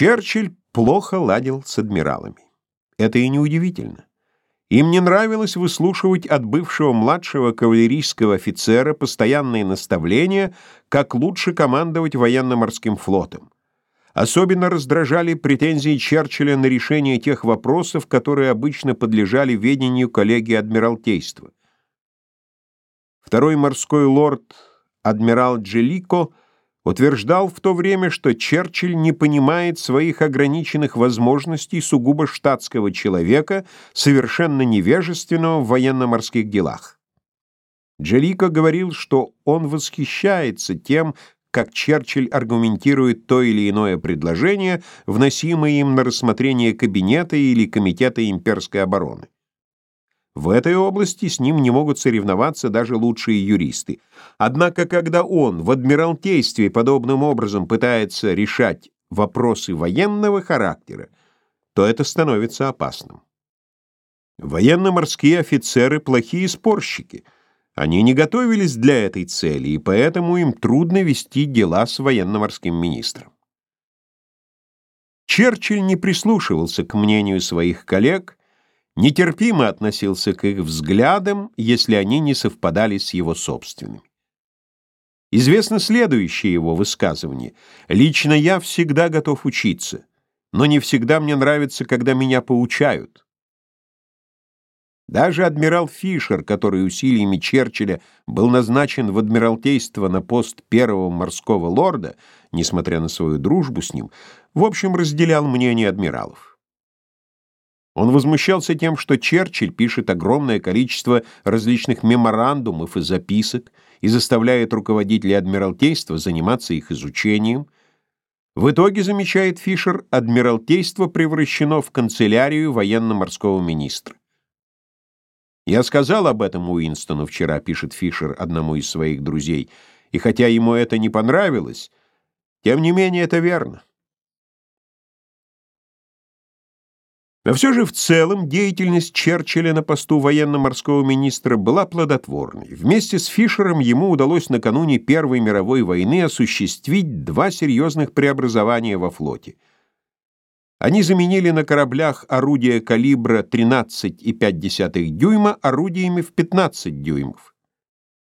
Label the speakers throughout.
Speaker 1: Черчилль плохо ладил с адмиралами. Это и неудивительно. Им не нравилось выслушивать от бывшего младшего кавалерийского офицера постоянные наставления, как лучше командовать военно-морским флотом. Особенно раздражали претензии Черчилля на решение тех вопросов, которые обычно подлежали ведению коллегии Адмиралтейства. Второй морской лорд, адмирал Джелико, утверждал в то время, что Черчилль не понимает своих ограниченных возможностей сугубо штатского человека, совершенно невежественного в военно-морских делах. Джелико говорил, что он восхищается тем, как Черчилль аргументирует то или иное предложение, вносимое им на рассмотрение кабинета или комитета имперской обороны. В этой области с ним не могут соревноваться даже лучшие юристы. Однако, когда он в Адмиралтействе подобным образом пытается решать вопросы военного характера, то это становится опасным. Военно-морские офицеры – плохие спорщики. Они не готовились для этой цели, и поэтому им трудно вести дела с военно-морским министром. Черчилль не прислушивался к мнению своих коллег – нетерпимо относился к их взглядам, если они не совпадали с его собственными. Известно следующее его высказывание. «Лично я всегда готов учиться, но не всегда мне нравится, когда меня поучают». Даже адмирал Фишер, который усилиями Черчилля был назначен в адмиралтейство на пост первого морского лорда, несмотря на свою дружбу с ним, в общем разделял мнение адмиралов. Он возмущался тем, что Черчилль пишет огромное количество различных меморандумов и записок и заставляет руководителей Адмиралтейства заниматься их изучением. В итоге, замечает Фишер, Адмиралтейство превращено в канцелярию военно-морского министра. «Я сказал об этом Уинстону вчера», — пишет Фишер одному из своих друзей, «и хотя ему это не понравилось, тем не менее это верно». Но все же в целом деятельность Черчилля на посту военно-морского министра была плодотворной. Вместе с Фишером ему удалось накануне Первой мировой войны осуществить два серьезных преобразования во флоте. Они заменили на кораблях орудия калибра 13,5 дюйма орудиями в 15 дюймов.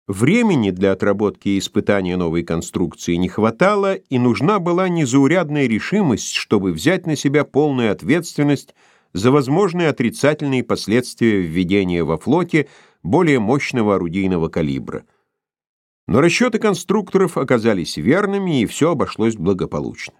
Speaker 1: Времени для отработки и испытания новой конструкции не хватало, и нужна была незаурядная решимость, чтобы взять на себя полную ответственность за возможные отрицательные последствия введения во флоте более мощного орудийного калибра. Но расчеты конструкторов оказались верными, и все обошлось благополучно.